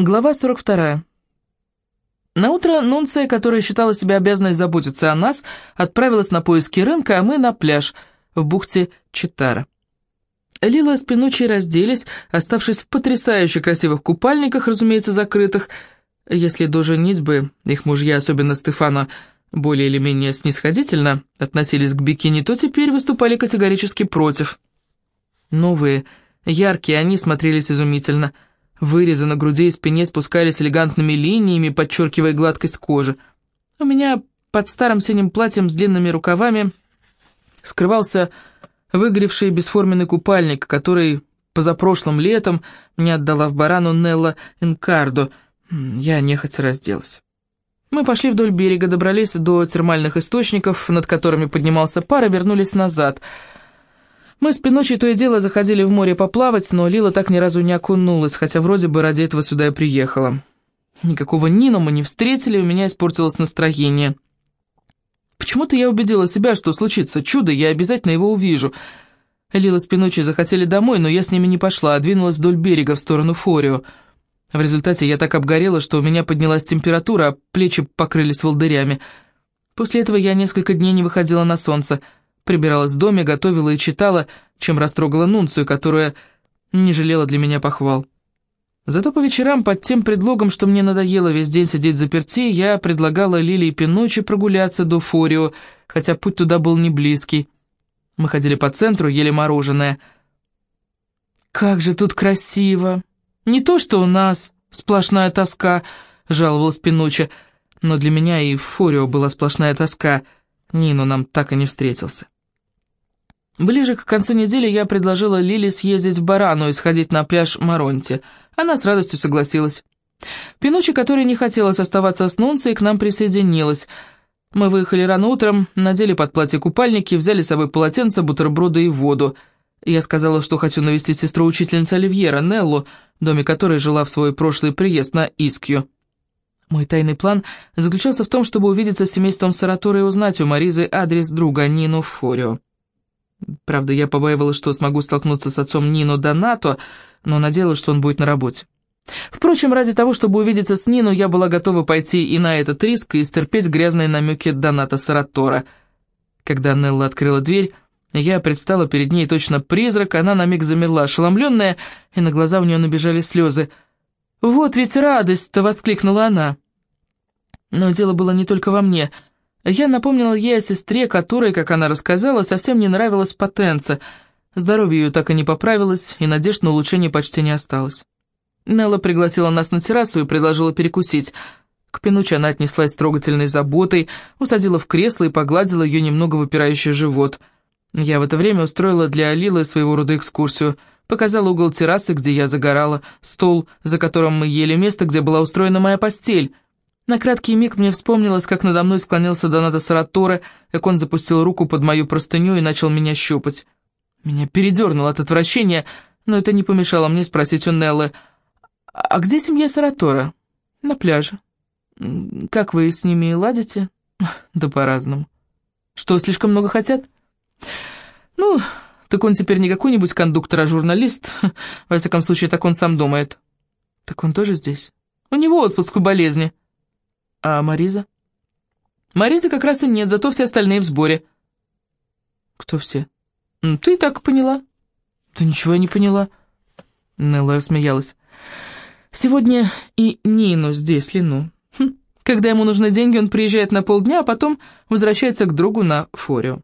Глава 42. На утро Нунция, которая считала себя обязанной заботиться о нас, отправилась на поиски рынка, а мы на пляж в бухте Читара. Лила с Пинучей разделись, оставшись в потрясающе красивых купальниках, разумеется, закрытых. Если до женитьбы их мужья, особенно Стефана, более или менее снисходительно относились к бикини, то теперь выступали категорически против. Новые, яркие, они смотрелись изумительно – Вырезы на груди и спине спускались элегантными линиями, подчеркивая гладкость кожи. У меня под старым синим платьем с длинными рукавами скрывался выгоревший бесформенный купальник, который позапрошлым летом мне отдала в барану Нелла Инкардо. Я нехотя разделась. Мы пошли вдоль берега, добрались до термальных источников, над которыми поднимался пар, и вернулись назад — мы с Пиночи то и дело заходили в море поплавать, но Лила так ни разу не окунулась, хотя вроде бы ради этого сюда и приехала. Никакого Нину мы не встретили, у меня испортилось настроение. Почему-то я убедила себя, что случится чудо, я обязательно его увижу. Лила с Пиночи захотели домой, но я с ними не пошла, а двинулась вдоль берега в сторону Форио. В результате я так обгорела, что у меня поднялась температура, а плечи покрылись волдырями. После этого я несколько дней не выходила на солнце — прибиралась в доме, готовила и читала, чем растрогала Нунцию, которая не жалела для меня похвал. Зато по вечерам, под тем предлогом, что мне надоело весь день сидеть заперти, я предлагала Лилии Пиночи прогуляться до Форио, хотя путь туда был не близкий. Мы ходили по центру, ели мороженое. «Как же тут красиво! Не то, что у нас, сплошная тоска», — жаловалась Пиночи, но для меня и Форио была сплошная тоска. Нину нам так и не встретился. Ближе к концу недели я предложила Лили съездить в Барану и сходить на пляж Маронти. Она с радостью согласилась. Пинучи, которая не хотелось оставаться с Нунцией, к нам присоединилась. Мы выехали рано утром, надели под платье купальники, взяли с собой полотенце, бутерброды и воду. Я сказала, что хочу навестить сестру-учительницу Оливьера, Неллу, доме которой жила в свой прошлый приезд на Искью. Мой тайный план заключался в том, чтобы увидеться с семейством Саратора и узнать у Маризы адрес друга Нину Форио. Правда, я побаивалась, что смогу столкнуться с отцом Нино Донато, но надеялась, что он будет на работе. Впрочем, ради того, чтобы увидеться с Нино, я была готова пойти и на этот риск и стерпеть грязные намеки Доната Саратора. Когда Нелла открыла дверь, я предстала перед ней точно призрак, она на миг замерла, ошеломленная, и на глаза у нее набежали слезы. «Вот ведь радость-то!» — воскликнула она. Но дело было не только во мне — я напомнила ей о сестре, которой, как она рассказала, совсем не нравилась потенция. Здоровье ее так и не поправилось, и надежд на улучшение почти не осталось. Нелла пригласила нас на террасу и предложила перекусить. К Пинуче она отнеслась с трогательной заботой, усадила в кресло и погладила ее немного выпирающий живот. Я в это время устроила для Алилы своего рода экскурсию. Показала угол террасы, где я загорала, стол, за которым мы ели, место, где была устроена моя постель — на краткий миг мне вспомнилось, как надо мной склонился Донато Сараторе, как он запустил руку под мою простыню и начал меня щупать. Меня передернуло от отвращения, но это не помешало мне спросить у Неллы, «А где семья Саратора?» «На пляже». «Как вы с ними ладите?» «Да по-разному». «Что, слишком много хотят?» «Ну, так он теперь не какой-нибудь кондуктор, а журналист. Во всяком случае, так он сам думает». «Так он тоже здесь?» «У него отпуск по болезни». А Мариза? Маризы как раз и нет, зато все остальные в сборе. Кто все? Ты так поняла. Да ничего я не поняла. Нелла рассмеялась. Сегодня и Нину здесь, Лину. Хм. Когда ему нужны деньги, он приезжает на полдня, а потом возвращается к другу на Форио.